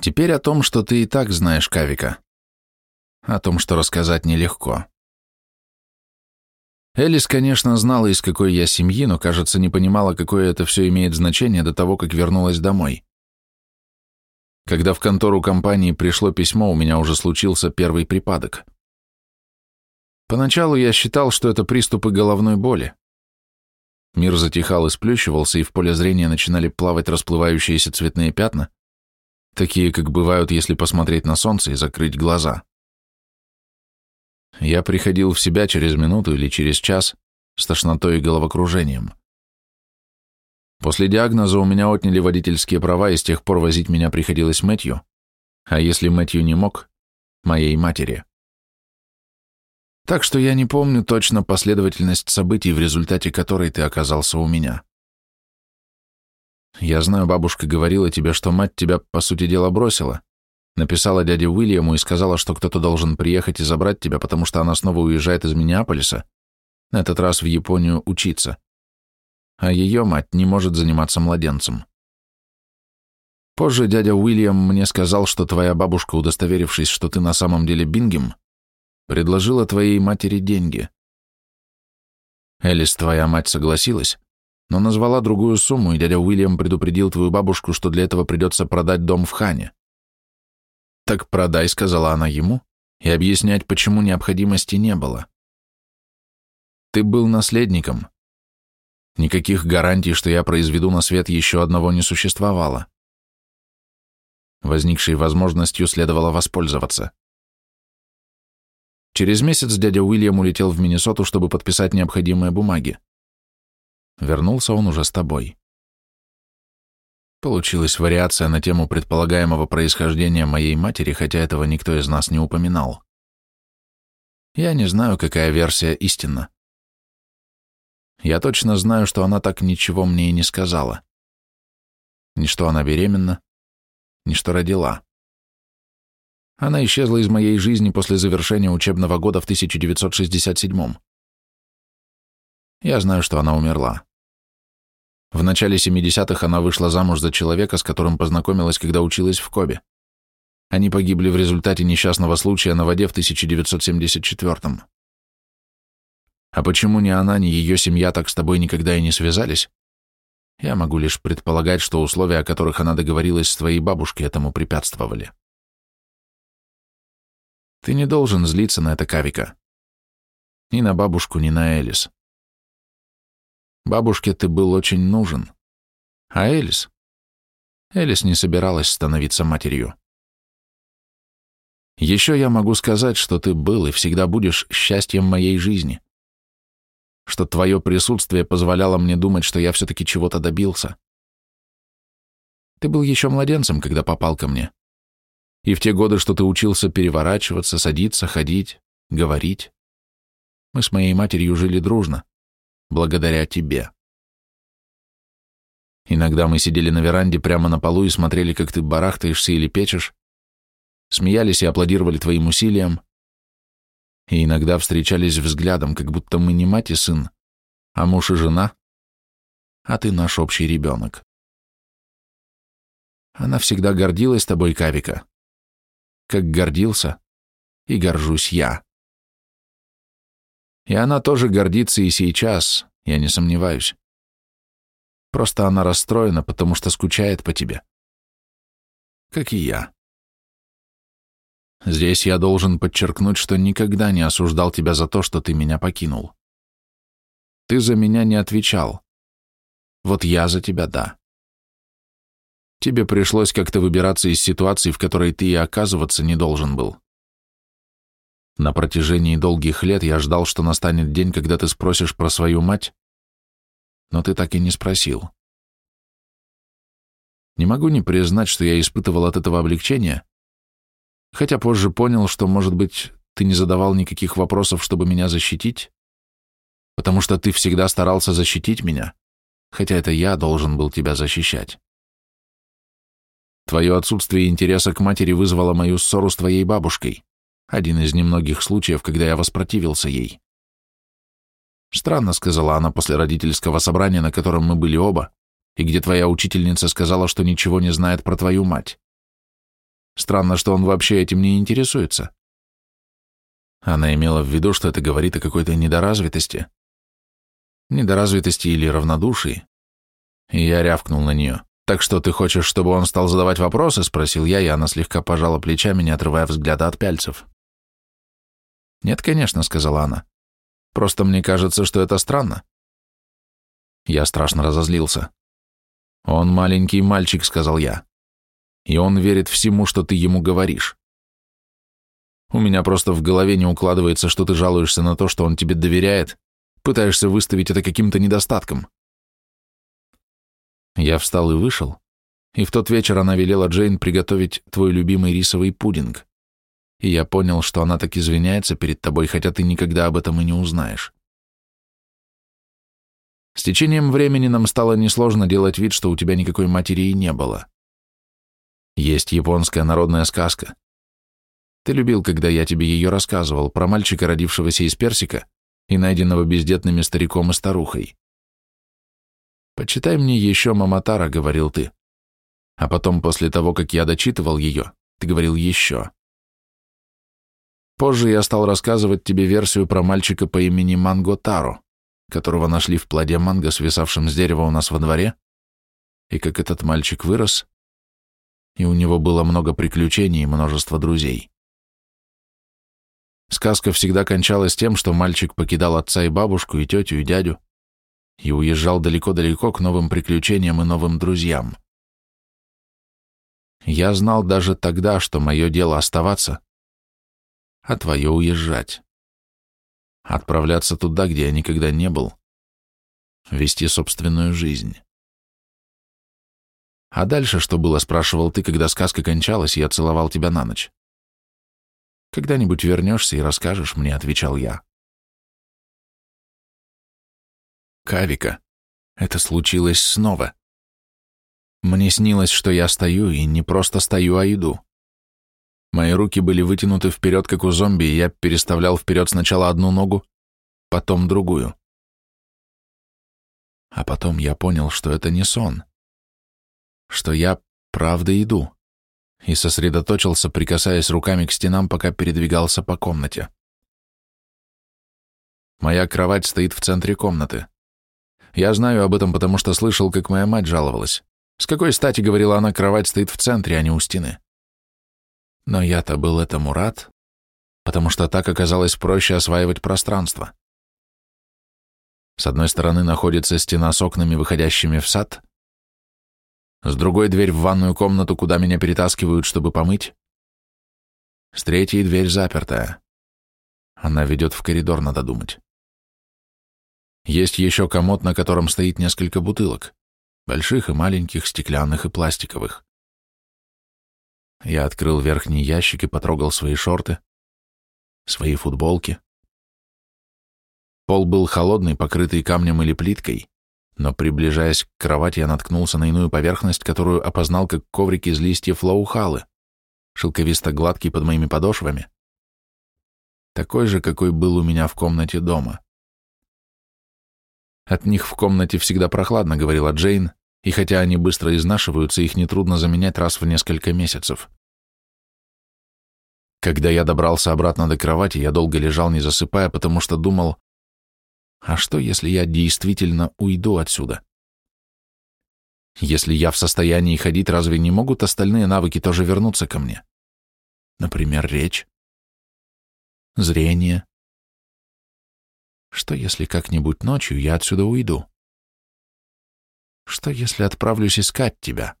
Теперь о том, что ты и так знаешь Кавика. О том, что рассказать нелегко. Элис, конечно, знала, из какой я семьи, но, кажется, не понимала, какое это все имеет значение до того, как вернулась домой. Когда в контору компании пришло письмо, у меня уже случился первый припадок. Поначалу я считал, что это приступы головной боли. Мир затихал и сплющивался, и в поле зрения начинали плавать расплывающиеся цветные пятна, такие, как бывают, если посмотреть на солнце и закрыть глаза. Я приходил в себя через минуту или через час с тошнотой и головокружением. После диагноза у меня отняли водительские права, и с тех пор возить меня приходилось Мэтью, а если Мэтью не мог, моей матери. Так что я не помню точно последовательность событий, в результате которой ты оказался у меня. Я знаю, бабушка говорила тебе, что мать тебя, по сути дела, бросила. Написала дяде Уильяму и сказала, что кто-то должен приехать и забрать тебя, потому что она снова уезжает из Миннеаполиса, на этот раз в Японию учиться а ее мать не может заниматься младенцем. Позже дядя Уильям мне сказал, что твоя бабушка, удостоверившись, что ты на самом деле Бингем, предложила твоей матери деньги. Элис, твоя мать, согласилась, но назвала другую сумму, и дядя Уильям предупредил твою бабушку, что для этого придется продать дом в Хане. «Так продай», — сказала она ему, и объяснять, почему необходимости не было. Ты был наследником, Никаких гарантий, что я произведу на свет еще одного не существовало. Возникшей возможностью следовало воспользоваться. Через месяц дядя Уильям улетел в Миннесоту, чтобы подписать необходимые бумаги. Вернулся он уже с тобой. Получилась вариация на тему предполагаемого происхождения моей матери, хотя этого никто из нас не упоминал. Я не знаю, какая версия истинна. Я точно знаю, что она так ничего мне и не сказала. Ни что она беременна, ни что родила. Она исчезла из моей жизни после завершения учебного года в 1967 Я знаю, что она умерла. В начале 70-х она вышла замуж за человека, с которым познакомилась, когда училась в Кобе. Они погибли в результате несчастного случая на воде в 1974 -м. А почему ни она, ни ее семья так с тобой никогда и не связались? Я могу лишь предполагать, что условия, о которых она договорилась с твоей бабушкой, этому препятствовали. Ты не должен злиться на это Кавика. Ни на бабушку, ни на Элис. Бабушке ты был очень нужен. А Элис? Элис не собиралась становиться матерью. Еще я могу сказать, что ты был и всегда будешь счастьем моей жизни что твое присутствие позволяло мне думать, что я все-таки чего-то добился. Ты был еще младенцем, когда попал ко мне. И в те годы, что ты учился переворачиваться, садиться, ходить, говорить, мы с моей матерью жили дружно, благодаря тебе. Иногда мы сидели на веранде прямо на полу и смотрели, как ты барахтаешься или печешь, смеялись и аплодировали твоим усилиям, и иногда встречались взглядом, как будто мы не мать и сын, а муж и жена, а ты наш общий ребенок. Она всегда гордилась тобой, Кавика, как гордился и горжусь я. И она тоже гордится и сейчас, я не сомневаюсь. Просто она расстроена, потому что скучает по тебе. Как и я. Здесь я должен подчеркнуть, что никогда не осуждал тебя за то, что ты меня покинул. Ты за меня не отвечал. Вот я за тебя да. Тебе пришлось как-то выбираться из ситуации, в которой ты и оказываться не должен был. На протяжении долгих лет я ждал, что настанет день, когда ты спросишь про свою мать, но ты так и не спросил. Не могу не признать, что я испытывал от этого облегчения, Хотя позже понял, что, может быть, ты не задавал никаких вопросов, чтобы меня защитить, потому что ты всегда старался защитить меня, хотя это я должен был тебя защищать. Твое отсутствие интереса к матери вызвало мою ссору с твоей бабушкой, один из немногих случаев, когда я воспротивился ей. Странно, сказала она после родительского собрания, на котором мы были оба, и где твоя учительница сказала, что ничего не знает про твою мать. Странно, что он вообще этим не интересуется. Она имела в виду, что это говорит о какой-то недоразвитости. Недоразвитости или равнодушии. И я рявкнул на нее. «Так что ты хочешь, чтобы он стал задавать вопросы?» — спросил я, и она слегка пожала плечами, не отрывая взгляда от пяльцев. «Нет, конечно», — сказала она. «Просто мне кажется, что это странно». Я страшно разозлился. «Он маленький мальчик», — сказал я. «И он верит всему, что ты ему говоришь. У меня просто в голове не укладывается, что ты жалуешься на то, что он тебе доверяет, пытаешься выставить это каким-то недостатком». Я встал и вышел, и в тот вечер она велела Джейн приготовить твой любимый рисовый пудинг. И я понял, что она так извиняется перед тобой, хотя ты никогда об этом и не узнаешь. С течением времени нам стало несложно делать вид, что у тебя никакой матери и не было. Есть японская народная сказка. Ты любил, когда я тебе ее рассказывал, про мальчика, родившегося из персика и найденного бездетными стариком и старухой. «Почитай мне еще Маматара», — говорил ты. А потом, после того, как я дочитывал ее, ты говорил «еще». Позже я стал рассказывать тебе версию про мальчика по имени Манго Таро которого нашли в плоде манго, свисавшем с дерева у нас во дворе, и как этот мальчик вырос, и у него было много приключений и множество друзей. Сказка всегда кончалась тем, что мальчик покидал отца и бабушку, и тетю, и дядю, и уезжал далеко-далеко к новым приключениям и новым друзьям. Я знал даже тогда, что мое дело оставаться, а твое уезжать отправляться туда, где я никогда не был, вести собственную жизнь. А дальше что было, спрашивал ты, когда сказка кончалась, и я целовал тебя на ночь. Когда-нибудь вернешься и расскажешь мне, отвечал я. Кавика, это случилось снова. Мне снилось, что я стою, и не просто стою, а иду. Мои руки были вытянуты вперед, как у зомби, и я переставлял вперед сначала одну ногу, потом другую. А потом я понял, что это не сон, что я правда иду, и сосредоточился, прикасаясь руками к стенам, пока передвигался по комнате. Моя кровать стоит в центре комнаты. Я знаю об этом, потому что слышал, как моя мать жаловалась. С какой стати, говорила она, кровать стоит в центре, а не у стены? Но я-то был этому рад, потому что так оказалось проще осваивать пространство. С одной стороны находится стена с окнами, выходящими в сад, с другой дверь в ванную комнату, куда меня перетаскивают, чтобы помыть, с третьей дверь запертая. Она ведет в коридор, надо думать. Есть еще комод, на котором стоит несколько бутылок, больших и маленьких, стеклянных и пластиковых. Я открыл верхний ящик и потрогал свои шорты, свои футболки. Пол был холодный, покрытый камнем или плиткой, но, приближаясь к кровати, я наткнулся на иную поверхность, которую опознал как коврик из листьев лаухалы, шелковисто-гладкий под моими подошвами, такой же, какой был у меня в комнате дома. От них в комнате всегда прохладно, говорила Джейн, и хотя они быстро изнашиваются, их нетрудно заменять раз в несколько месяцев. Когда я добрался обратно до кровати, я долго лежал, не засыпая, потому что думал, а что, если я действительно уйду отсюда? Если я в состоянии ходить, разве не могут остальные навыки тоже вернуться ко мне? Например, речь, зрение. Что, если как-нибудь ночью я отсюда уйду? Что, если отправлюсь искать тебя?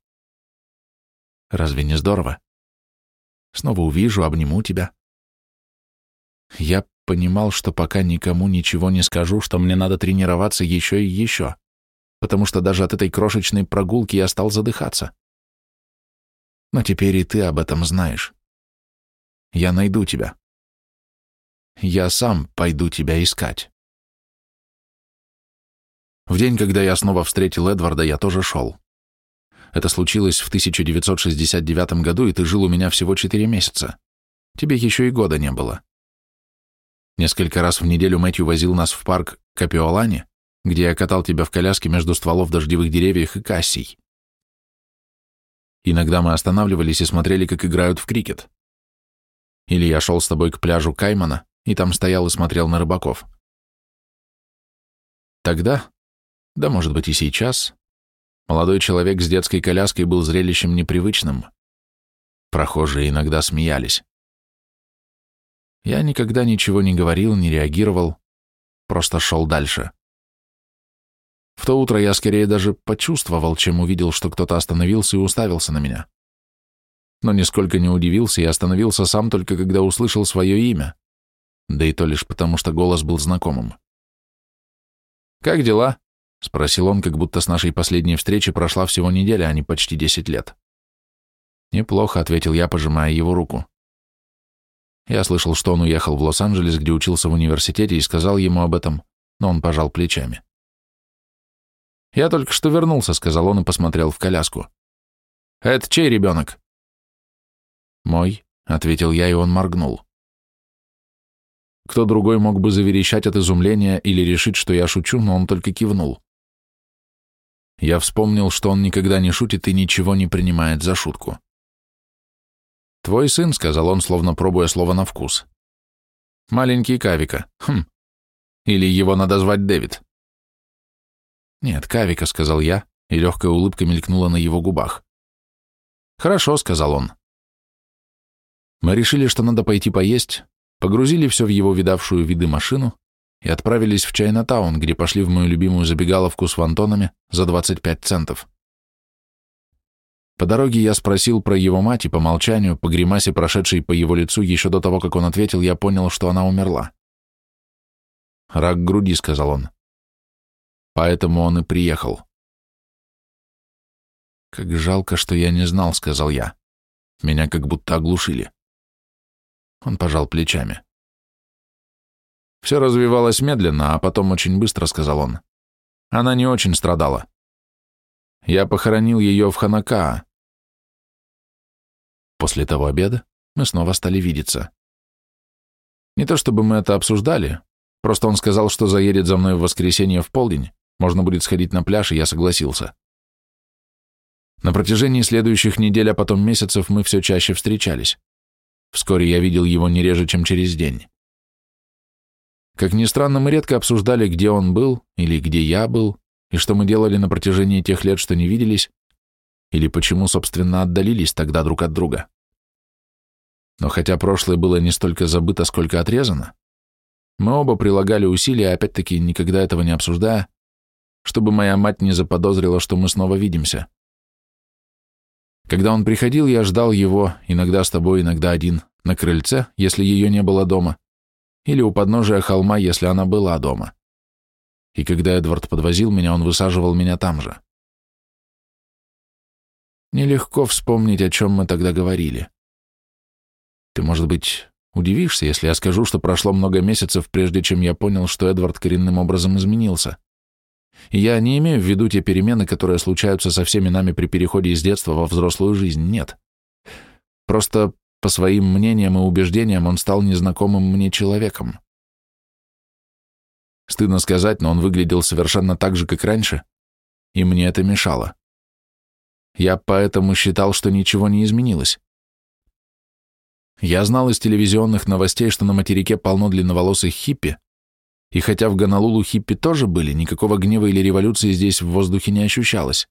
Разве не здорово? Снова увижу, обниму тебя. Я понимал, что пока никому ничего не скажу, что мне надо тренироваться еще и еще, потому что даже от этой крошечной прогулки я стал задыхаться. Но теперь и ты об этом знаешь. Я найду тебя. Я сам пойду тебя искать. В день, когда я снова встретил Эдварда, я тоже шел. Это случилось в 1969 году, и ты жил у меня всего четыре месяца. Тебе еще и года не было. Несколько раз в неделю Мэтью возил нас в парк Капиолани, где я катал тебя в коляске между стволов дождевых деревьев и кассий. Иногда мы останавливались и смотрели, как играют в крикет. Или я шел с тобой к пляжу Каймана, и там стоял и смотрел на рыбаков. Тогда, да может быть и сейчас, молодой человек с детской коляской был зрелищем непривычным. Прохожие иногда смеялись. Я никогда ничего не говорил, не реагировал, просто шел дальше. В то утро я скорее даже почувствовал, чем увидел, что кто-то остановился и уставился на меня. Но нисколько не удивился и остановился сам только когда услышал свое имя, да и то лишь потому, что голос был знакомым. «Как дела?» — спросил он, как будто с нашей последней встречи прошла всего неделя, а не почти десять лет. «Неплохо», — ответил я, пожимая его руку. Я слышал, что он уехал в Лос-Анджелес, где учился в университете, и сказал ему об этом, но он пожал плечами. «Я только что вернулся», — сказал он и посмотрел в коляску. «Это чей ребенок?» «Мой», — ответил я, и он моргнул. Кто другой мог бы заверещать от изумления или решить, что я шучу, но он только кивнул. Я вспомнил, что он никогда не шутит и ничего не принимает за шутку. «Твой сын», — сказал он, словно пробуя слово на вкус. «Маленький Кавика. Хм. Или его надо звать Дэвид». «Нет, Кавика», — сказал я, и легкая улыбка мелькнула на его губах. «Хорошо», — сказал он. Мы решили, что надо пойти поесть, погрузили все в его видавшую виды машину и отправились в Чайнатаун, где пошли в мою любимую забегаловку с фонтонами за 25 центов. По дороге я спросил про его мать, и по молчанию, по гримасе, прошедшей по его лицу, еще до того, как он ответил, я понял, что она умерла. «Рак груди», — сказал он. Поэтому он и приехал. «Как жалко, что я не знал», — сказал я. Меня как будто оглушили. Он пожал плечами. Все развивалось медленно, а потом очень быстро, сказал он. Она не очень страдала. Я похоронил ее в Ханакаа. После того обеда мы снова стали видеться. Не то чтобы мы это обсуждали, просто он сказал, что заедет за мной в воскресенье в полдень, можно будет сходить на пляж, и я согласился. На протяжении следующих недель, а потом месяцев мы все чаще встречались. Вскоре я видел его не реже, чем через день. Как ни странно, мы редко обсуждали, где он был или где я был, и что мы делали на протяжении тех лет, что не виделись, или почему, собственно, отдалились тогда друг от друга. Но хотя прошлое было не столько забыто, сколько отрезано, мы оба прилагали усилия, опять-таки никогда этого не обсуждая, чтобы моя мать не заподозрила, что мы снова видимся. Когда он приходил, я ждал его, иногда с тобой, иногда один, на крыльце, если ее не было дома, или у подножия холма, если она была дома. И когда Эдвард подвозил меня, он высаживал меня там же. Нелегко вспомнить, о чем мы тогда говорили. Ты, может быть, удивишься, если я скажу, что прошло много месяцев, прежде чем я понял, что Эдвард коренным образом изменился. И я не имею в виду те перемены, которые случаются со всеми нами при переходе из детства во взрослую жизнь, нет. Просто по своим мнениям и убеждениям он стал незнакомым мне человеком. Стыдно сказать, но он выглядел совершенно так же, как раньше, и мне это мешало. Я поэтому считал, что ничего не изменилось. Я знал из телевизионных новостей, что на материке полно длинноволосых хиппи, и хотя в Гонолулу хиппи тоже были, никакого гнева или революции здесь в воздухе не ощущалось.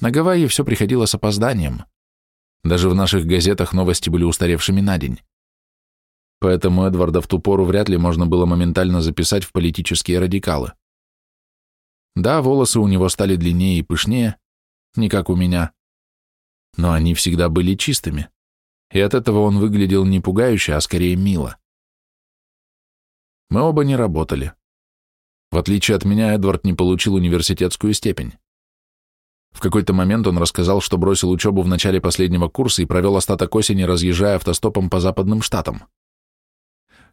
На Гавайи все приходило с опозданием. Даже в наших газетах новости были устаревшими на день. Поэтому Эдварда в ту пору вряд ли можно было моментально записать в политические радикалы. Да, волосы у него стали длиннее и пышнее, не как у меня, но они всегда были чистыми, и от этого он выглядел не пугающе, а скорее мило. Мы оба не работали. В отличие от меня, Эдвард не получил университетскую степень. В какой-то момент он рассказал, что бросил учебу в начале последнего курса и провел остаток осени, разъезжая автостопом по западным штатам.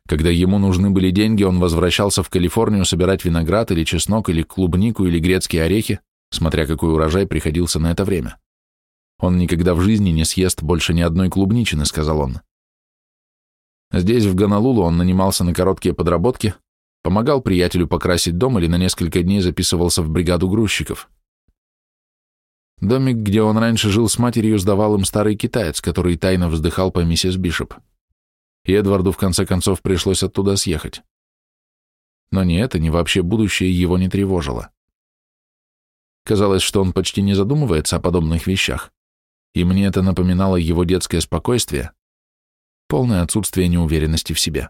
Когда ему нужны были деньги, он возвращался в Калифорнию собирать виноград или чеснок, или клубнику, или грецкие орехи, смотря какой урожай приходился на это время. Он никогда в жизни не съест больше ни одной клубничины, сказал он. Здесь, в Гонолулу, он нанимался на короткие подработки, помогал приятелю покрасить дом или на несколько дней записывался в бригаду грузчиков. Домик, где он раньше жил с матерью, сдавал им старый китаец, который тайно вздыхал по миссис Бишоп. И Эдварду в конце концов пришлось оттуда съехать. Но ни это, ни вообще будущее его не тревожило. Казалось, что он почти не задумывается о подобных вещах, и мне это напоминало его детское спокойствие, полное отсутствие неуверенности в себе.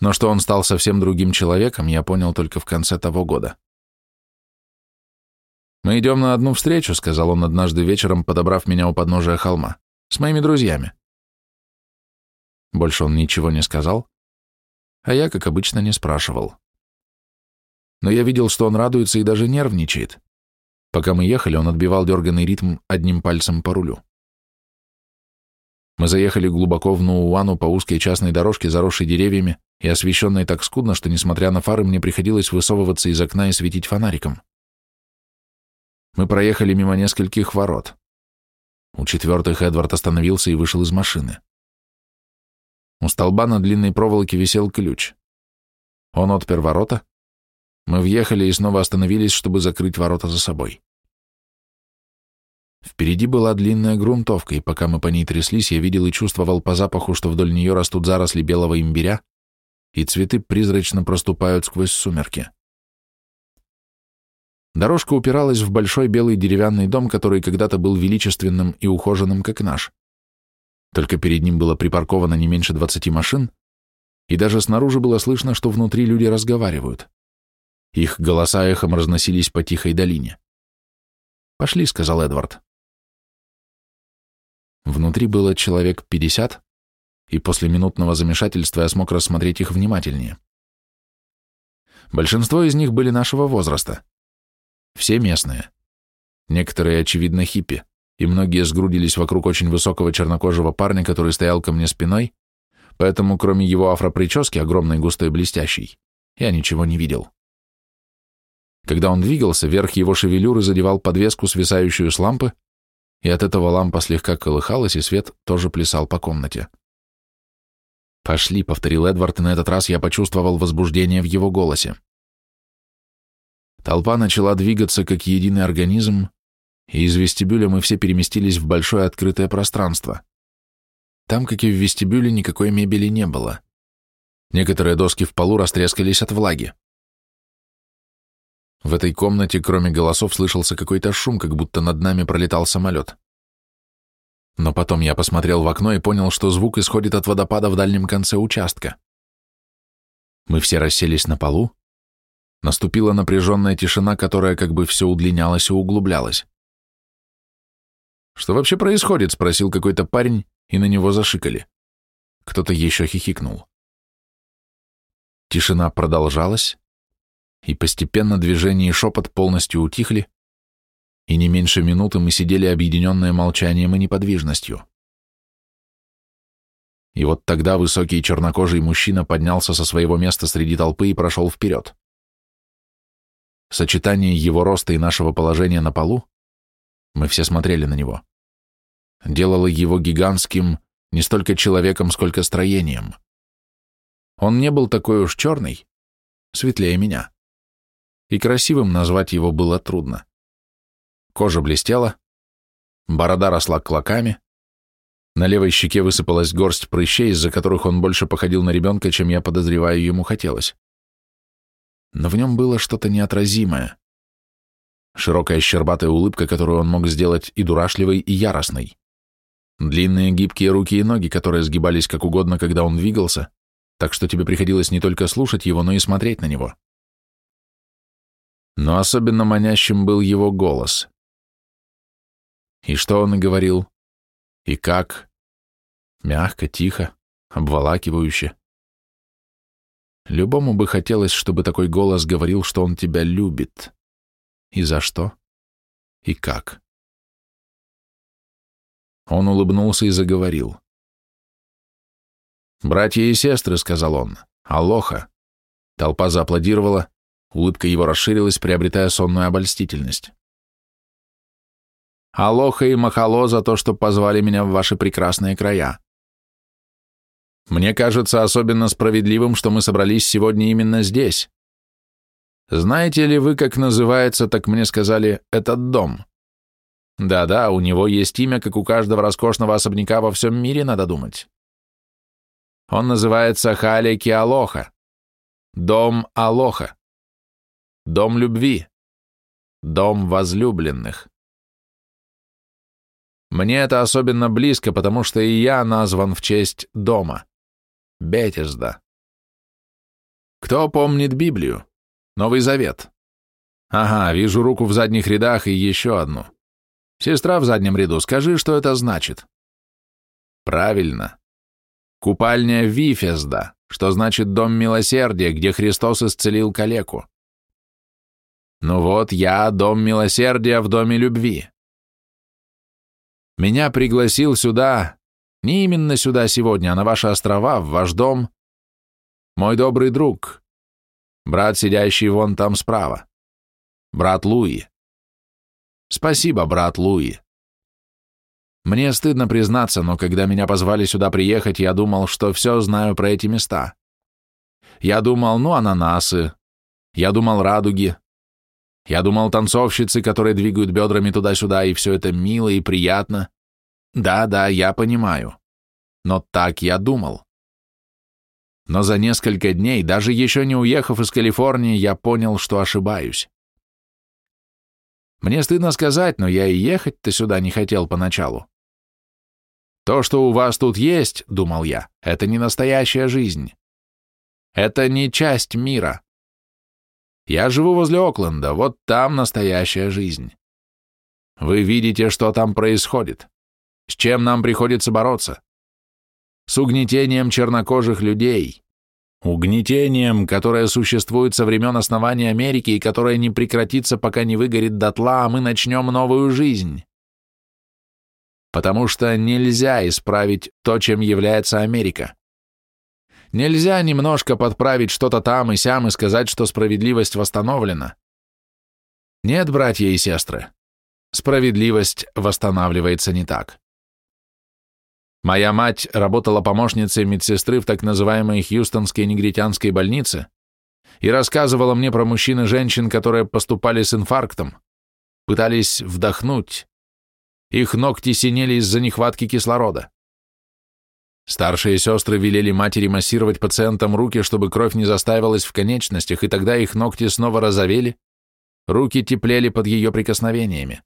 Но что он стал совсем другим человеком, я понял только в конце того года. «Мы идем на одну встречу», — сказал он однажды вечером, подобрав меня у подножия холма, — «с моими друзьями». Больше он ничего не сказал, а я, как обычно, не спрашивал. Но я видел, что он радуется и даже нервничает. Пока мы ехали, он отбивал дерганный ритм одним пальцем по рулю. Мы заехали глубоко в Нууану по узкой частной дорожке, заросшей деревьями и освещенной так скудно, что, несмотря на фары, мне приходилось высовываться из окна и светить фонариком. Мы проехали мимо нескольких ворот. У четвертых Эдвард остановился и вышел из машины. У столба на длинной проволоке висел ключ. Он отпер ворота. Мы въехали и снова остановились, чтобы закрыть ворота за собой. Впереди была длинная грунтовка, и пока мы по ней тряслись, я видел и чувствовал по запаху, что вдоль нее растут заросли белого имбиря, и цветы призрачно проступают сквозь сумерки. Дорожка упиралась в большой белый деревянный дом, который когда-то был величественным и ухоженным, как наш. Только перед ним было припарковано не меньше двадцати машин, и даже снаружи было слышно, что внутри люди разговаривают. Их голоса эхом разносились по тихой долине. «Пошли», — сказал Эдвард. Внутри было человек пятьдесят, и после минутного замешательства я смог рассмотреть их внимательнее. Большинство из них были нашего возраста. Все местные. Некоторые, очевидно, хиппи, и многие сгрудились вокруг очень высокого чернокожего парня, который стоял ко мне спиной, поэтому кроме его афропрически, огромной, густой, блестящей, я ничего не видел. Когда он двигался, верх его шевелюры задевал подвеску, свисающую с лампы, и от этого лампа слегка колыхалась, и свет тоже плясал по комнате. «Пошли», — повторил Эдвард, и на этот раз я почувствовал возбуждение в его голосе. Толпа начала двигаться как единый организм, и из вестибюля мы все переместились в большое открытое пространство. Там, как и в вестибюле, никакой мебели не было. Некоторые доски в полу растрескались от влаги. В этой комнате, кроме голосов, слышался какой-то шум, как будто над нами пролетал самолет. Но потом я посмотрел в окно и понял, что звук исходит от водопада в дальнем конце участка. Мы все расселись на полу. Наступила напряженная тишина, которая как бы все удлинялась и углублялась. «Что вообще происходит?» — спросил какой-то парень, и на него зашикали. Кто-то еще хихикнул. Тишина продолжалась, и постепенно движение и шепот полностью утихли, и не меньше минуты мы сидели объединенные молчанием и неподвижностью. И вот тогда высокий чернокожий мужчина поднялся со своего места среди толпы и прошел вперед. Сочетание его роста и нашего положения на полу, мы все смотрели на него, делало его гигантским не столько человеком, сколько строением. Он не был такой уж черный, светлее меня и красивым назвать его было трудно. Кожа блестела, борода росла клоками, на левой щеке высыпалась горсть прыщей, из-за которых он больше походил на ребенка, чем я подозреваю ему хотелось. Но в нем было что-то неотразимое. Широкая щербатая улыбка, которую он мог сделать и дурашливой, и яростной. Длинные гибкие руки и ноги, которые сгибались как угодно, когда он двигался, так что тебе приходилось не только слушать его, но и смотреть на него но особенно манящим был его голос. И что он и говорил, и как, мягко, тихо, обволакивающе. Любому бы хотелось, чтобы такой голос говорил, что он тебя любит. И за что? И как? Он улыбнулся и заговорил. «Братья и сестры», — сказал он, — «алоха». Толпа зааплодировала, Улыбка его расширилась, приобретая сонную обольстительность. «Алоха и махало за то, что позвали меня в ваши прекрасные края. Мне кажется особенно справедливым, что мы собрались сегодня именно здесь. Знаете ли вы, как называется, так мне сказали, этот дом? Да-да, у него есть имя, как у каждого роскошного особняка во всем мире, надо думать. Он называется Халеки Алоха. Дом Алоха. Дом любви. Дом возлюбленных. Мне это особенно близко, потому что и я назван в честь дома. Бетезда. Кто помнит Библию? Новый Завет. Ага, вижу руку в задних рядах и еще одну. Сестра в заднем ряду, скажи, что это значит. Правильно. Купальня Вифезда, что значит дом милосердия, где Христос исцелил калеку. Ну вот, я дом милосердия в доме любви. Меня пригласил сюда, не именно сюда сегодня, а на ваши острова, в ваш дом, мой добрый друг, брат, сидящий вон там справа, брат Луи. Спасибо, брат Луи. Мне стыдно признаться, но когда меня позвали сюда приехать, я думал, что все знаю про эти места. Я думал, ну, ананасы, я думал, радуги, я думал, танцовщицы, которые двигают бедрами туда-сюда, и все это мило и приятно. Да-да, я понимаю. Но так я думал. Но за несколько дней, даже еще не уехав из Калифорнии, я понял, что ошибаюсь. Мне стыдно сказать, но я и ехать-то сюда не хотел поначалу. То, что у вас тут есть, думал я, это не настоящая жизнь. Это не часть мира. Я живу возле Окленда, вот там настоящая жизнь. Вы видите, что там происходит, с чем нам приходится бороться. С угнетением чернокожих людей, угнетением, которое существует со времен основания Америки и которое не прекратится, пока не выгорит дотла, а мы начнем новую жизнь. Потому что нельзя исправить то, чем является Америка. Нельзя немножко подправить что-то там и сям и сказать, что справедливость восстановлена. Нет, братья и сестры, справедливость восстанавливается не так. Моя мать работала помощницей медсестры в так называемой Хьюстонской негритянской больнице и рассказывала мне про мужчин и женщин, которые поступали с инфарктом, пытались вдохнуть. Их ногти синели из-за нехватки кислорода. Старшие сестры велели матери массировать пациентам руки, чтобы кровь не застаивалась в конечностях, и тогда их ногти снова розовели, руки теплели под ее прикосновениями.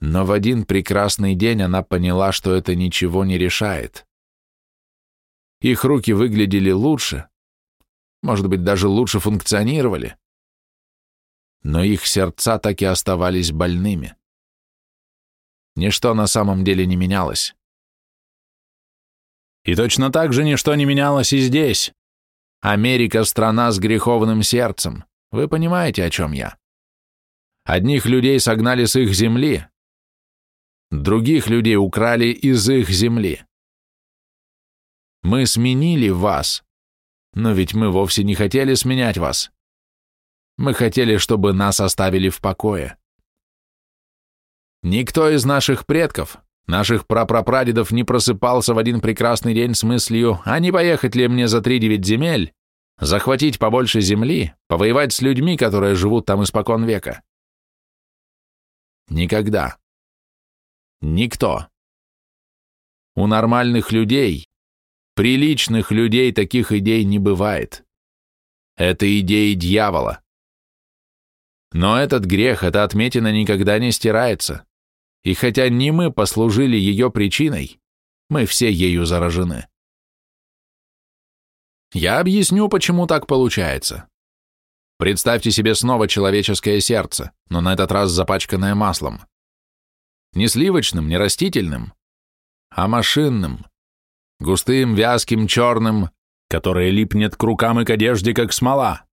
Но в один прекрасный день она поняла, что это ничего не решает. Их руки выглядели лучше, может быть, даже лучше функционировали, но их сердца так и оставались больными. Ничто на самом деле не менялось. И точно так же ничто не менялось и здесь. Америка — страна с греховным сердцем. Вы понимаете, о чем я? Одних людей согнали с их земли, других людей украли из их земли. Мы сменили вас, но ведь мы вовсе не хотели сменять вас. Мы хотели, чтобы нас оставили в покое. Никто из наших предков, Наших прапрапрадедов не просыпался в один прекрасный день с мыслью, а не поехать ли мне за три девять земель, захватить побольше земли, повоевать с людьми, которые живут там испокон века. Никогда. Никто. У нормальных людей, приличных людей таких идей не бывает. Это идеи дьявола. Но этот грех, эта отметина никогда не стирается. И хотя не мы послужили ее причиной, мы все ею заражены. Я объясню, почему так получается. Представьте себе снова человеческое сердце, но на этот раз запачканное маслом. Не сливочным, не растительным, а машинным, густым, вязким, черным, которое липнет к рукам и к одежде, как смола.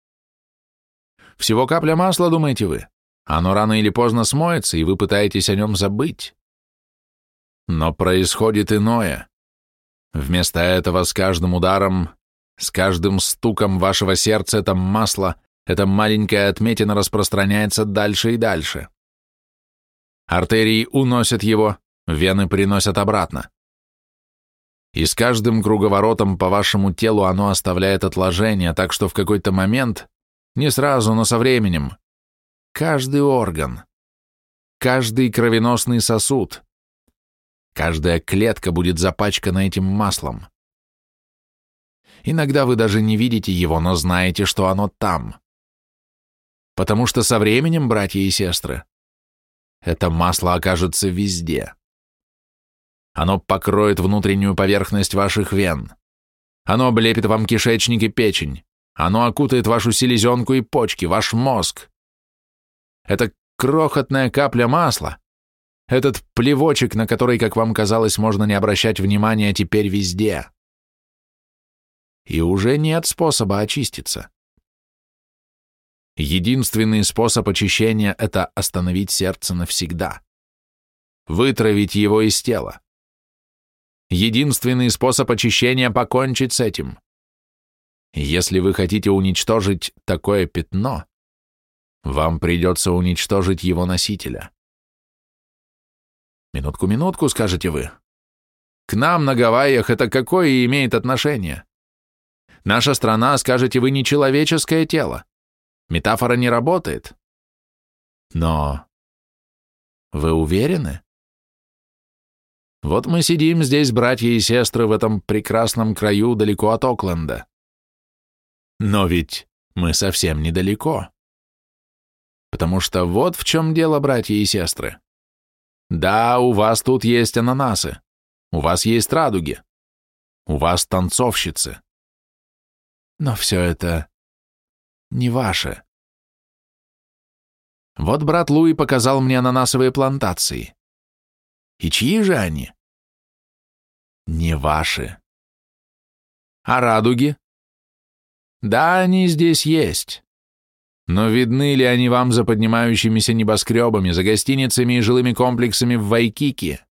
Всего капля масла, думаете вы? Оно рано или поздно смоется, и вы пытаетесь о нем забыть. Но происходит иное. Вместо этого с каждым ударом, с каждым стуком вашего сердца это масло, эта маленькая отметина распространяется дальше и дальше. Артерии уносят его, вены приносят обратно. И с каждым круговоротом по вашему телу оно оставляет отложение, так что в какой-то момент Не сразу, но со временем. Каждый орган, каждый кровеносный сосуд, каждая клетка будет запачкана этим маслом. Иногда вы даже не видите его, но знаете, что оно там. Потому что со временем, братья и сестры, это масло окажется везде. Оно покроет внутреннюю поверхность ваших вен. Оно облепит вам кишечник и печень. Оно окутает вашу селезенку и почки, ваш мозг. Это крохотная капля масла, этот плевочек, на который, как вам казалось, можно не обращать внимания, теперь везде. И уже нет способа очиститься. Единственный способ очищения – это остановить сердце навсегда. Вытравить его из тела. Единственный способ очищения – покончить с этим. Если вы хотите уничтожить такое пятно, вам придется уничтожить его носителя. Минутку-минутку, скажете вы. К нам на Гавайях это какое имеет отношение? Наша страна, скажете вы, не человеческое тело. Метафора не работает. Но вы уверены? Вот мы сидим здесь, братья и сестры, в этом прекрасном краю далеко от Окленда. Но ведь мы совсем недалеко. Потому что вот в чем дело, братья и сестры. Да, у вас тут есть ананасы, у вас есть радуги, у вас танцовщицы. Но все это не ваше. Вот брат Луи показал мне ананасовые плантации. И чьи же они? Не ваши. А радуги? Да, они здесь есть. Но видны ли они вам за поднимающимися небоскребами, за гостиницами и жилыми комплексами в Вайкике?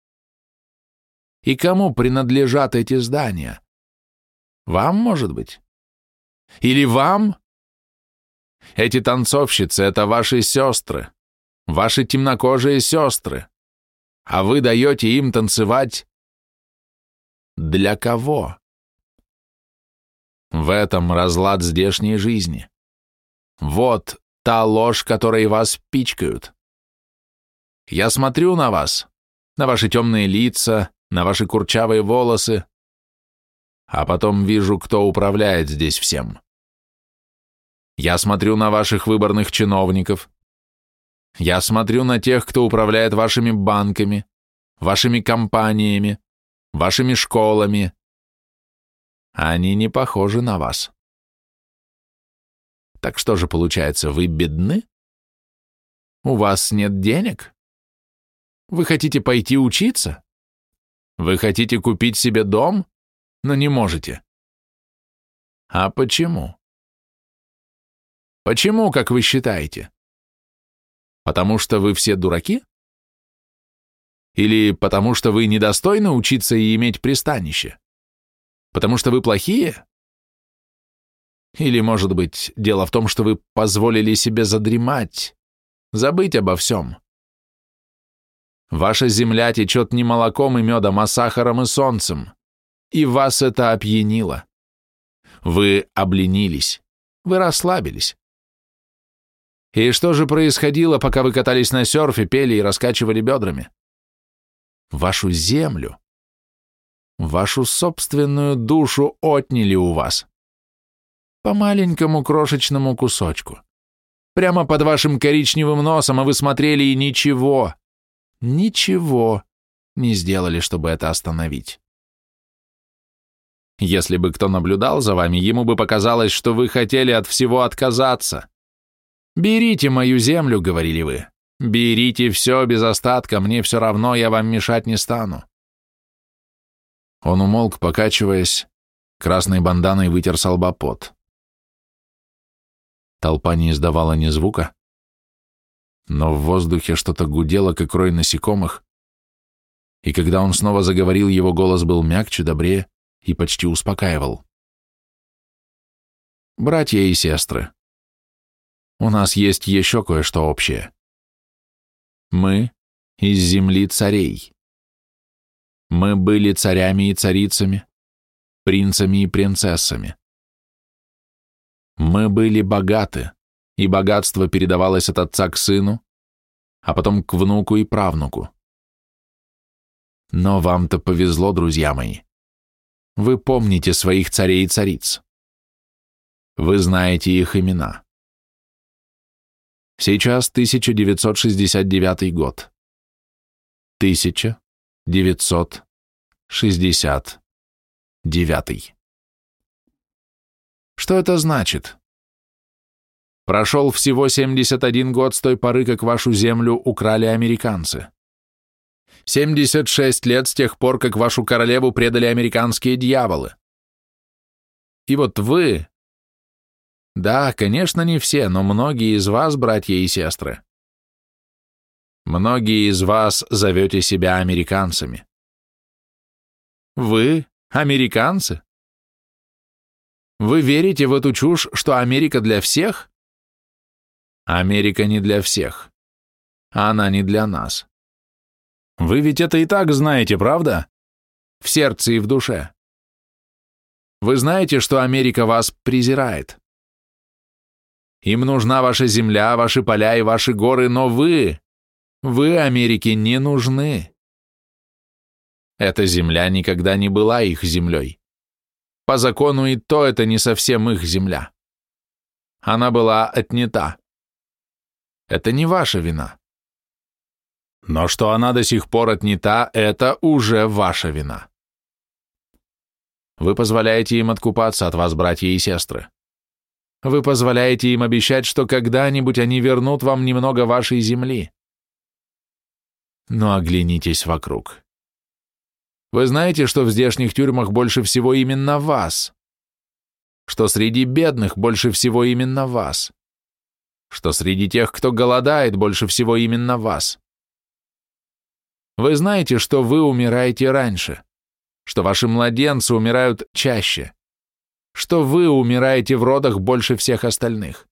И кому принадлежат эти здания? Вам, может быть? Или вам? Эти танцовщицы — это ваши сестры, ваши темнокожие сестры, а вы даете им танцевать для кого? В этом разлад здешней жизни. Вот та ложь, которой вас пичкают. Я смотрю на вас, на ваши темные лица, на ваши курчавые волосы, а потом вижу, кто управляет здесь всем. Я смотрю на ваших выборных чиновников. Я смотрю на тех, кто управляет вашими банками, вашими компаниями, вашими школами. Они не похожи на вас. Так что же получается, вы бедны? У вас нет денег? Вы хотите пойти учиться? Вы хотите купить себе дом, но не можете? А почему? Почему, как вы считаете? Потому что вы все дураки? Или потому что вы недостойны учиться и иметь пристанище? Потому что вы плохие? Или, может быть, дело в том, что вы позволили себе задремать, забыть обо всем? Ваша земля течет не молоком и медом, а сахаром и солнцем, и вас это опьянило. Вы обленились, вы расслабились. И что же происходило, пока вы катались на серфе, пели и раскачивали бедрами? Вашу землю, вашу собственную душу отняли у вас. По маленькому крошечному кусочку. Прямо под вашим коричневым носом, а вы смотрели и ничего, ничего не сделали, чтобы это остановить. Если бы кто наблюдал за вами, ему бы показалось, что вы хотели от всего отказаться. «Берите мою землю», — говорили вы. «Берите все без остатка, мне все равно, я вам мешать не стану». Он умолк, покачиваясь, красной банданой вытер салбопот. Толпа не издавала ни звука, но в воздухе что-то гудело, как рой насекомых, и когда он снова заговорил, его голос был мягче, добрее и почти успокаивал. «Братья и сестры, у нас есть еще кое-что общее. Мы из земли царей. Мы были царями и царицами, принцами и принцессами. Мы были богаты, и богатство передавалось от отца к сыну, а потом к внуку и правнуку. Но вам-то повезло, друзья мои. Вы помните своих царей и цариц. Вы знаете их имена. Сейчас 1969 год. 1969. Что это значит? Прошел всего 71 год с той поры, как вашу землю украли американцы. 76 лет с тех пор, как вашу королеву предали американские дьяволы. И вот вы... Да, конечно, не все, но многие из вас, братья и сестры, многие из вас зовете себя американцами. Вы американцы? Вы верите в эту чушь, что Америка для всех? Америка не для всех. Она не для нас. Вы ведь это и так знаете, правда? В сердце и в душе. Вы знаете, что Америка вас презирает. Им нужна ваша земля, ваши поля и ваши горы, но вы, вы Америке не нужны. Эта земля никогда не была их землей. По закону и то это не совсем их земля. Она была отнята. Это не ваша вина. Но что она до сих пор отнята, это уже ваша вина. Вы позволяете им откупаться от вас, братья и сестры. Вы позволяете им обещать, что когда-нибудь они вернут вам немного вашей земли. Но оглянитесь вокруг. Вы знаете, что в здешних тюрьмах больше всего именно вас? Что среди бедных больше всего именно вас? Что среди тех, кто голодает, больше всего именно вас? Вы знаете, что вы умираете раньше, что ваши младенцы умирают чаще, что вы умираете в родах больше всех остальных.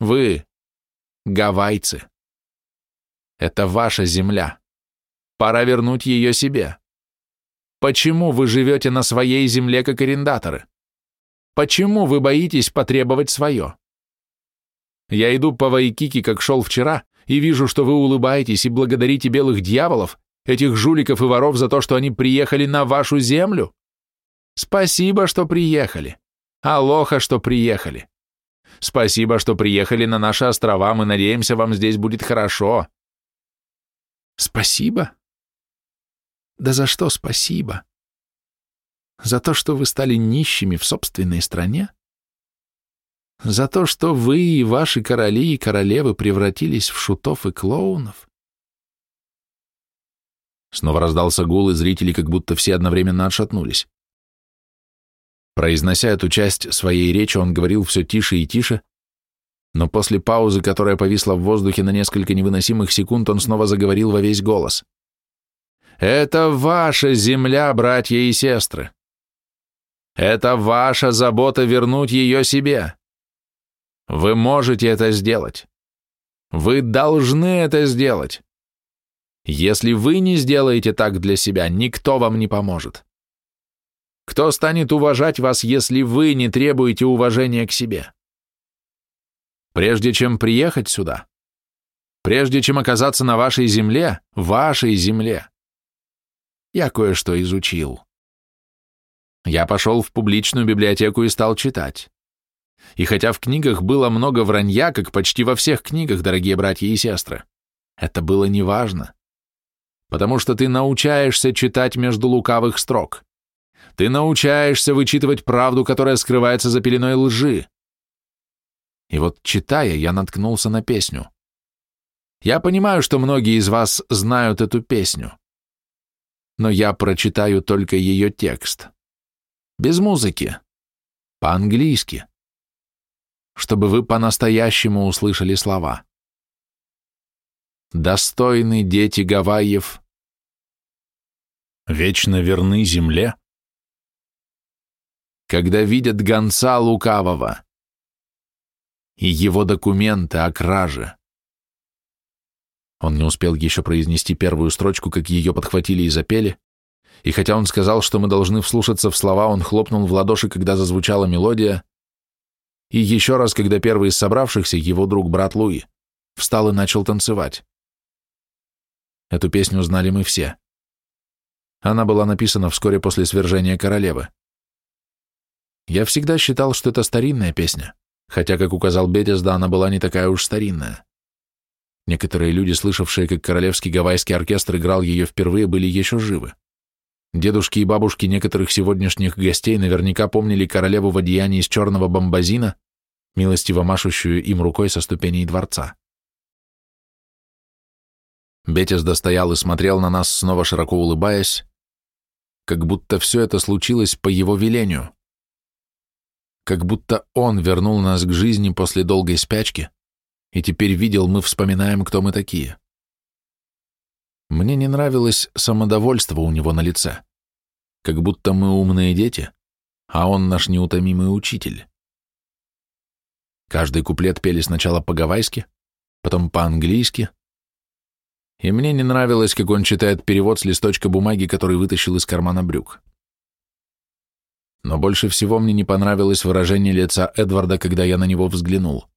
Вы — гавайцы. Это ваша земля. Пора вернуть ее себе. Почему вы живете на своей земле как арендаторы? Почему вы боитесь потребовать свое? Я иду по Вайкики, как шел вчера, и вижу, что вы улыбаетесь и благодарите белых дьяволов, этих жуликов и воров за то, что они приехали на вашу землю. Спасибо, что приехали. Алоха, что приехали. Спасибо, что приехали на наши острова, мы надеемся, вам здесь будет хорошо. Спасибо? Да за что спасибо? За то, что вы стали нищими в собственной стране? За то, что вы и ваши короли и королевы превратились в шутов и клоунов? Снова раздался гул, и зрители как будто все одновременно отшатнулись. Произнося эту часть своей речи, он говорил все тише и тише, но после паузы, которая повисла в воздухе на несколько невыносимых секунд, он снова заговорил во весь голос. «Это ваша земля, братья и сестры. Это ваша забота вернуть ее себе. Вы можете это сделать. Вы должны это сделать. Если вы не сделаете так для себя, никто вам не поможет. Кто станет уважать вас, если вы не требуете уважения к себе? Прежде чем приехать сюда, прежде чем оказаться на вашей земле, вашей земле, я кое-что изучил. Я пошел в публичную библиотеку и стал читать. И хотя в книгах было много вранья, как почти во всех книгах, дорогие братья и сестры, это было неважно. Потому что ты научаешься читать между лукавых строк. Ты научаешься вычитывать правду, которая скрывается за пеленой лжи. И вот, читая, я наткнулся на песню. Я понимаю, что многие из вас знают эту песню. Но я прочитаю только ее текст. Без музыки. По-английски чтобы вы по-настоящему услышали слова. Достойны дети Гавайев, вечно верны земле, когда видят гонца лукавого и его документы о краже. Он не успел еще произнести первую строчку, как ее подхватили и запели, и хотя он сказал, что мы должны вслушаться в слова, он хлопнул в ладоши, когда зазвучала мелодия, И еще раз, когда первый из собравшихся, его друг, брат Луи, встал и начал танцевать. Эту песню знали мы все. Она была написана вскоре после свержения королевы. Я всегда считал, что это старинная песня, хотя, как указал Бетезда, она была не такая уж старинная. Некоторые люди, слышавшие, как королевский гавайский оркестр играл ее впервые, были еще живы. Дедушки и бабушки некоторых сегодняшних гостей наверняка помнили королеву в одеянии из черного бомбазина, милостиво машущую им рукой со ступеней дворца. Бетис достоял и смотрел на нас, снова широко улыбаясь, как будто все это случилось по его велению, как будто он вернул нас к жизни после долгой спячки, и теперь видел, мы вспоминаем, кто мы такие. Мне не нравилось самодовольство у него на лице, как будто мы умные дети, а он наш неутомимый учитель. Каждый куплет пели сначала по-гавайски, потом по-английски, и мне не нравилось, как он читает перевод с листочка бумаги, который вытащил из кармана брюк. Но больше всего мне не понравилось выражение лица Эдварда, когда я на него взглянул.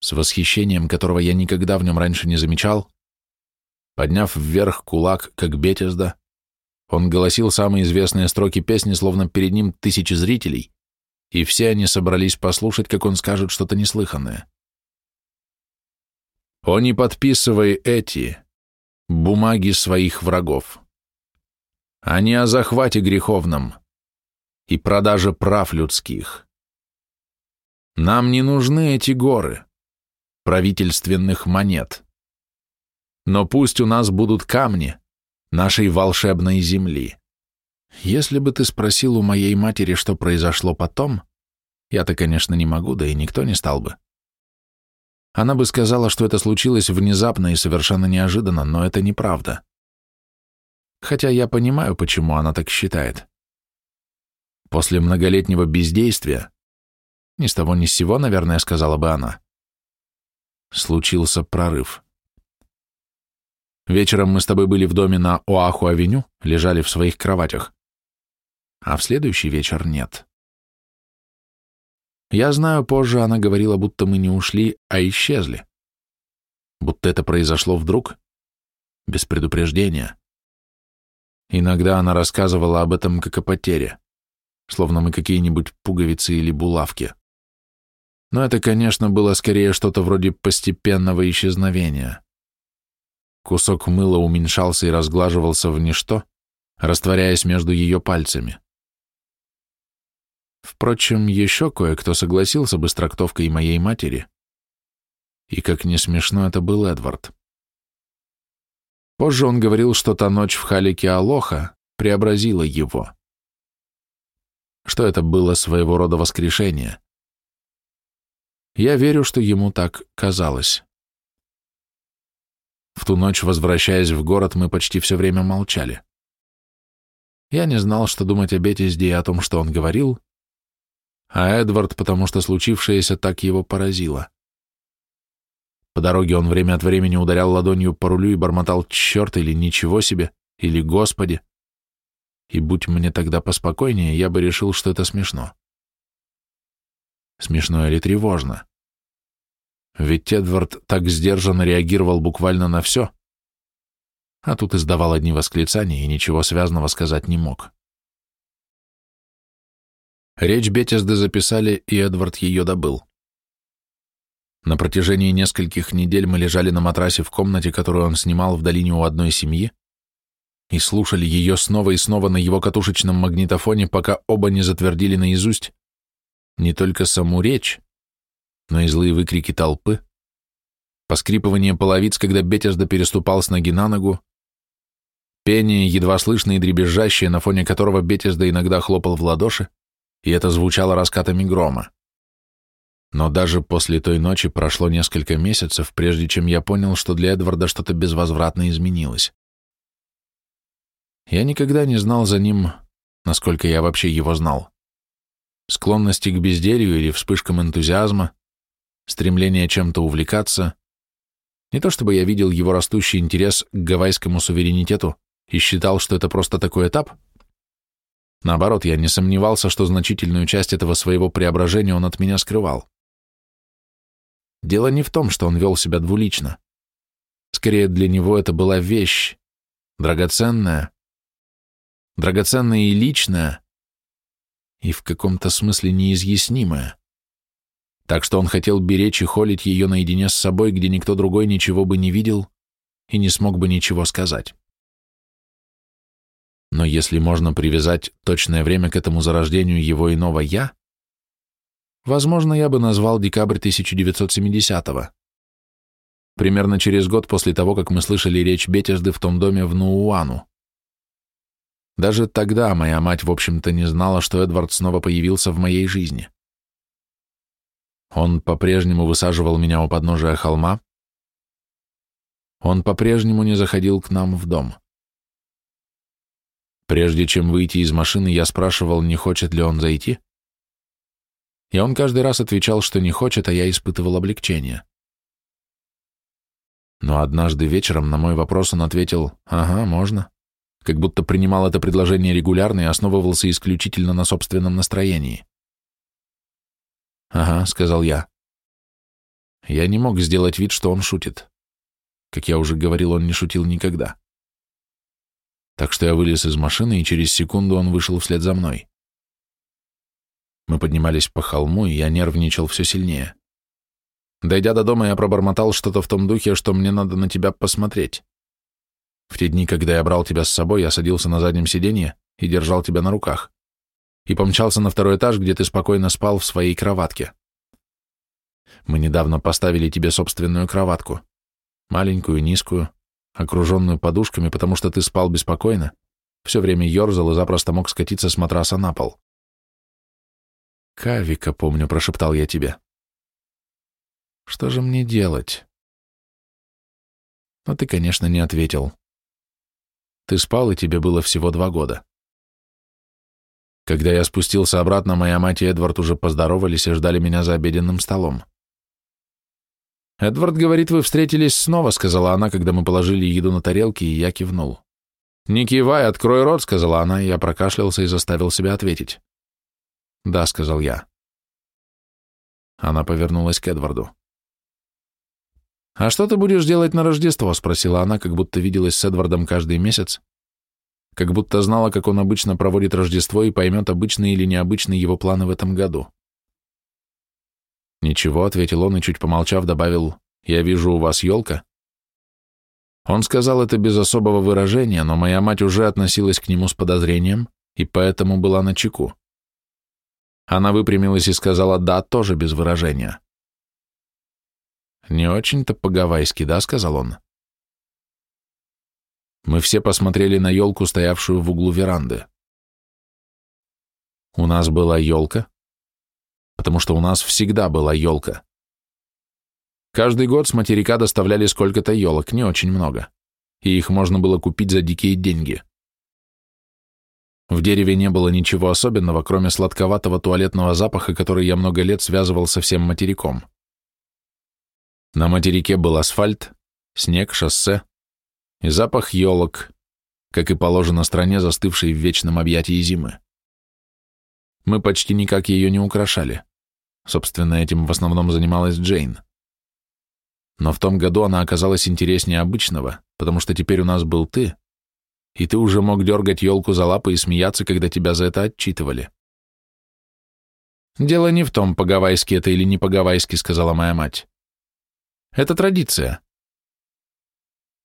С восхищением, которого я никогда в нем раньше не замечал, подняв вверх кулак, как Бетезда, он голосил самые известные строки песни, словно перед ним тысячи зрителей, и все они собрались послушать, как он скажет что-то неслыханное. «О, не подписывай эти бумаги своих врагов. Они о захвате греховном и продаже прав людских. Нам не нужны эти горы, правительственных монет. Но пусть у нас будут камни нашей волшебной земли. Если бы ты спросил у моей матери, что произошло потом, я-то, конечно, не могу, да и никто не стал бы. Она бы сказала, что это случилось внезапно и совершенно неожиданно, но это неправда. Хотя я понимаю, почему она так считает. После многолетнего бездействия, ни с того ни с сего, наверное, сказала бы она, случился прорыв. Вечером мы с тобой были в доме на Оаху-авеню, лежали в своих кроватях. А в следующий вечер нет. Я знаю, позже она говорила, будто мы не ушли, а исчезли. Будто это произошло вдруг, без предупреждения. Иногда она рассказывала об этом как о потере, словно мы какие-нибудь пуговицы или булавки. Но это, конечно, было скорее что-то вроде постепенного исчезновения. Кусок мыла уменьшался и разглаживался в ничто, растворяясь между ее пальцами. Впрочем, еще кое-кто согласился бы с трактовкой моей матери. И как не смешно это был Эдвард. Позже он говорил, что та ночь в Халике Алоха преобразила его. Что это было своего рода воскрешение. Я верю, что ему так казалось. В ту ночь, возвращаясь в город, мы почти все время молчали. Я не знал, что думать о Бетизде и о том, что он говорил, а Эдвард, потому что случившееся так его поразило. По дороге он время от времени ударял ладонью по рулю и бормотал «черт» или «ничего себе» или «господи». И будь мне тогда поспокойнее, я бы решил, что это смешно. Смешно или тревожно. Ведь Эдвард так сдержанно реагировал буквально на все, а тут издавал одни восклицания и ничего связанного сказать не мог. Речь Бетезды записали, и Эдвард ее добыл. На протяжении нескольких недель мы лежали на матрасе в комнате, которую он снимал в долине у одной семьи, и слушали ее снова и снова на его катушечном магнитофоне, пока оба не затвердили наизусть не только саму речь, но и злые выкрики толпы, поскрипывание половиц, когда Бетезда переступал с ноги на ногу, пение, едва слышное и дребезжащее, на фоне которого Бетезда иногда хлопал в ладоши, и это звучало раскатами грома. Но даже после той ночи прошло несколько месяцев, прежде чем я понял, что для Эдварда что-то безвозвратно изменилось. Я никогда не знал за ним, насколько я вообще его знал. Склонности к безделью или вспышкам энтузиазма, стремление чем-то увлекаться. Не то чтобы я видел его растущий интерес к гавайскому суверенитету и считал, что это просто такой этап, Наоборот, я не сомневался, что значительную часть этого своего преображения он от меня скрывал. Дело не в том, что он вел себя двулично. Скорее, для него это была вещь, драгоценная, драгоценная и личная, и в каком-то смысле неизъяснимая. Так что он хотел беречь и холить ее наедине с собой, где никто другой ничего бы не видел и не смог бы ничего сказать. Но если можно привязать точное время к этому зарождению его иного «я», возможно, я бы назвал декабрь 1970-го. Примерно через год после того, как мы слышали речь Бетежды в том доме в Нууану. Даже тогда моя мать, в общем-то, не знала, что Эдвард снова появился в моей жизни. Он по-прежнему высаживал меня у подножия холма. Он по-прежнему не заходил к нам в дом. Прежде чем выйти из машины, я спрашивал, не хочет ли он зайти. И он каждый раз отвечал, что не хочет, а я испытывал облегчение. Но однажды вечером на мой вопрос он ответил «Ага, можно», как будто принимал это предложение регулярно и основывался исключительно на собственном настроении. «Ага», — сказал я. Я не мог сделать вид, что он шутит. Как я уже говорил, он не шутил никогда. Так что я вылез из машины, и через секунду он вышел вслед за мной. Мы поднимались по холму, и я нервничал все сильнее. Дойдя до дома, я пробормотал что-то в том духе, что мне надо на тебя посмотреть. В те дни, когда я брал тебя с собой, я садился на заднем сиденье и держал тебя на руках. И помчался на второй этаж, где ты спокойно спал в своей кроватке. Мы недавно поставили тебе собственную кроватку. Маленькую, низкую, окруженную подушками, потому что ты спал беспокойно, все время ерзал и запросто мог скатиться с матраса на пол. «Кавика, помню», — прошептал я тебе. «Что же мне делать?» Но ты, конечно, не ответил. Ты спал, и тебе было всего два года. Когда я спустился обратно, моя мать и Эдвард уже поздоровались и ждали меня за обеденным столом. «Эдвард говорит, вы встретились снова», — сказала она, когда мы положили еду на тарелки, и я кивнул. «Не кивай, открой рот», — сказала она, и я прокашлялся и заставил себя ответить. «Да», — сказал я. Она повернулась к Эдварду. «А что ты будешь делать на Рождество?» — спросила она, как будто виделась с Эдвардом каждый месяц, как будто знала, как он обычно проводит Рождество и поймет, обычные или необычные его планы в этом году. «Ничего», — ответил он и, чуть помолчав, добавил, «Я вижу, у вас елка». Он сказал это без особого выражения, но моя мать уже относилась к нему с подозрением и поэтому была на чеку. Она выпрямилась и сказала «да» тоже без выражения. «Не очень-то по-гавайски, да?» — сказал он. Мы все посмотрели на елку, стоявшую в углу веранды. У нас была елка, потому что у нас всегда была елка. Каждый год с материка доставляли сколько-то елок, не очень много, и их можно было купить за дикие деньги. В дереве не было ничего особенного, кроме сладковатого туалетного запаха, который я много лет связывал со всем материком. На материке был асфальт, снег, шоссе и запах елок, как и положено стране, застывшей в вечном объятии зимы. Мы почти никак ее не украшали. Собственно, этим в основном занималась Джейн. Но в том году она оказалась интереснее обычного, потому что теперь у нас был ты, и ты уже мог дергать елку за лапы и смеяться, когда тебя за это отчитывали. «Дело не в том, по-гавайски это или не по-гавайски», — сказала моя мать. «Это традиция».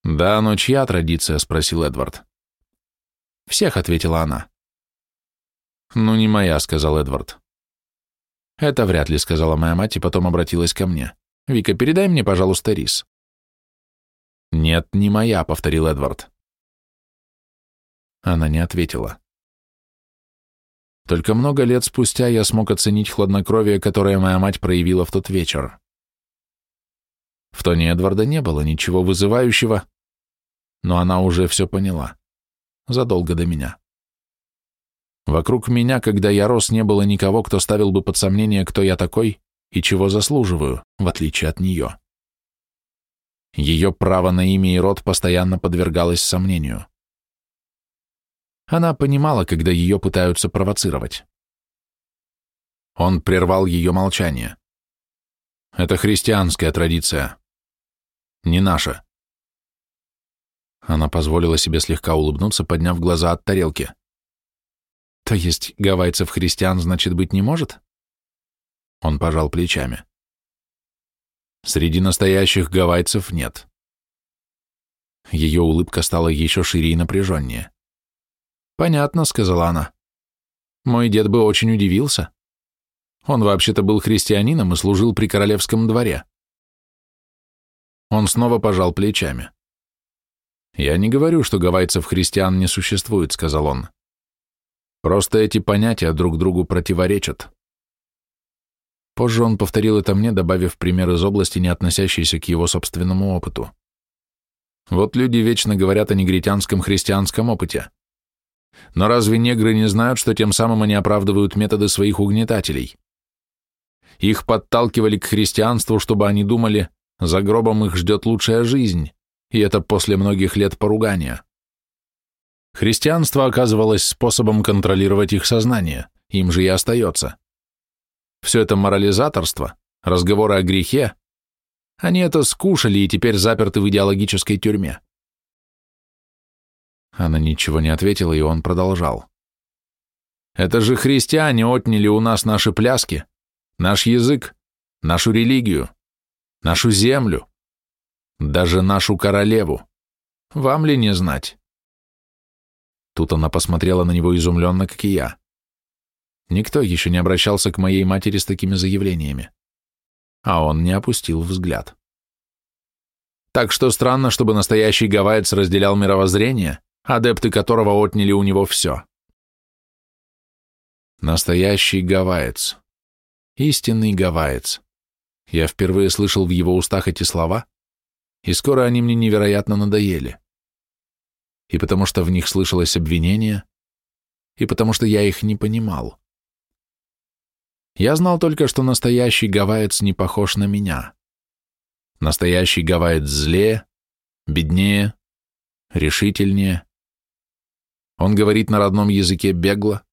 «Да, но чья традиция?» — спросил Эдвард. «Всех», — ответила она. «Ну, не моя», — сказал Эдвард. «Это вряд ли», — сказала моя мать и потом обратилась ко мне. «Вика, передай мне, пожалуйста, рис». «Нет, не моя», — повторил Эдвард. Она не ответила. Только много лет спустя я смог оценить хладнокровие, которое моя мать проявила в тот вечер. В тоне Эдварда не было ничего вызывающего, но она уже все поняла. Задолго до меня. Вокруг меня, когда я рос, не было никого, кто ставил бы под сомнение, кто я такой и чего заслуживаю, в отличие от нее. Ее право на имя и род постоянно подвергалось сомнению. Она понимала, когда ее пытаются провоцировать. Он прервал ее молчание. Это христианская традиция. Не наша. Она позволила себе слегка улыбнуться, подняв глаза от тарелки. То есть гавайцев христиан, значит, быть не может? Он пожал плечами. Среди настоящих гавайцев нет. Ее улыбка стала еще шире и напряженнее. «Понятно», — сказала она. «Мой дед бы очень удивился. Он вообще-то был христианином и служил при королевском дворе. Он снова пожал плечами. «Я не говорю, что гавайцев христиан не существует», — сказал он. «Просто эти понятия друг другу противоречат». Позже он повторил это мне, добавив пример из области, не относящейся к его собственному опыту. Вот люди вечно говорят о негритянском христианском опыте. Но разве негры не знают, что тем самым они оправдывают методы своих угнетателей? Их подталкивали к христианству, чтобы они думали, за гробом их ждет лучшая жизнь, и это после многих лет поругания. Христианство оказывалось способом контролировать их сознание, им же и остается. Все это морализаторство, разговоры о грехе, они это скушали и теперь заперты в идеологической тюрьме. Она ничего не ответила, и он продолжал. Это же христиане отняли у нас наши пляски, наш язык, нашу религию, нашу землю, даже нашу королеву. Вам ли не знать? Тут она посмотрела на него изумленно, как и я. Никто еще не обращался к моей матери с такими заявлениями. А он не опустил взгляд. Так что странно, чтобы настоящий гавайец разделял мировоззрение, адепты которого отняли у него все. Настоящий гавайец. Истинный гавайец. Я впервые слышал в его устах эти слова, и скоро они мне невероятно надоели. И потому что в них слышалось обвинение, и потому что я их не понимал. Я знал только, что настоящий гавайец не похож на меня. Настоящий гавайец злее, беднее, решительнее. Он говорит на родном языке бегло,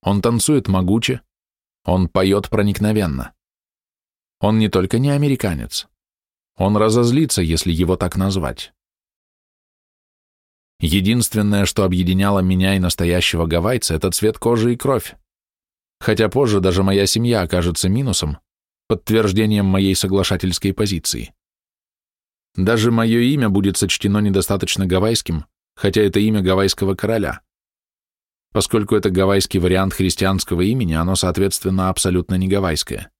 он танцует могуче, он поет проникновенно. Он не только не американец. Он разозлится, если его так назвать. Единственное, что объединяло меня и настоящего гавайца, это цвет кожи и кровь. Хотя позже даже моя семья окажется минусом, подтверждением моей соглашательской позиции. Даже мое имя будет сочтено недостаточно гавайским, хотя это имя гавайского короля. Поскольку это гавайский вариант христианского имени, оно, соответственно, абсолютно не гавайское.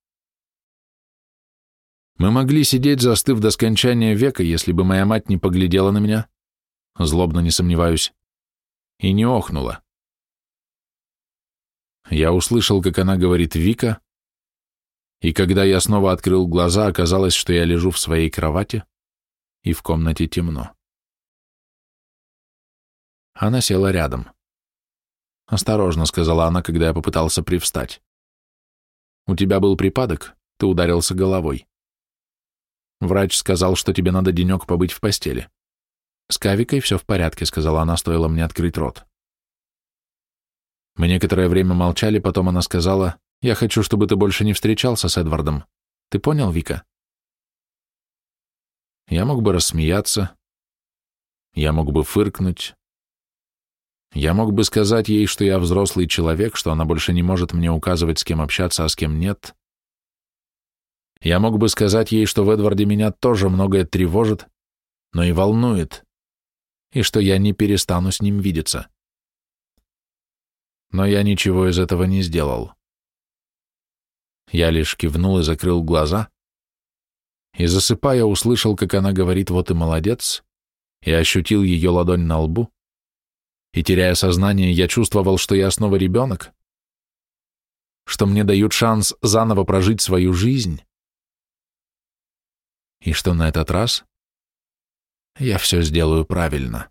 Мы могли сидеть, застыв до скончания века, если бы моя мать не поглядела на меня, злобно не сомневаюсь, и не охнула. Я услышал, как она говорит «Вика», и когда я снова открыл глаза, оказалось, что я лежу в своей кровати, и в комнате темно. Она села рядом. «Осторожно», — сказала она, когда я попытался привстать. «У тебя был припадок, ты ударился головой. Врач сказал, что тебе надо денек побыть в постели. С Кавикой все в порядке», — сказала она, стоило мне открыть рот. Мы некоторое время молчали, потом она сказала, «Я хочу, чтобы ты больше не встречался с Эдвардом. Ты понял, Вика?» Я мог бы рассмеяться, я мог бы фыркнуть, я мог бы сказать ей, что я взрослый человек, что она больше не может мне указывать, с кем общаться, а с кем нет. Я мог бы сказать ей, что в Эдварде меня тоже многое тревожит, но и волнует, и что я не перестану с ним видеться. Но я ничего из этого не сделал. Я лишь кивнул и закрыл глаза, и, засыпая, услышал, как она говорит «вот и молодец», и ощутил ее ладонь на лбу, и, теряя сознание, я чувствовал, что я снова ребенок, что мне дают шанс заново прожить свою жизнь, и что на этот раз я все сделаю правильно.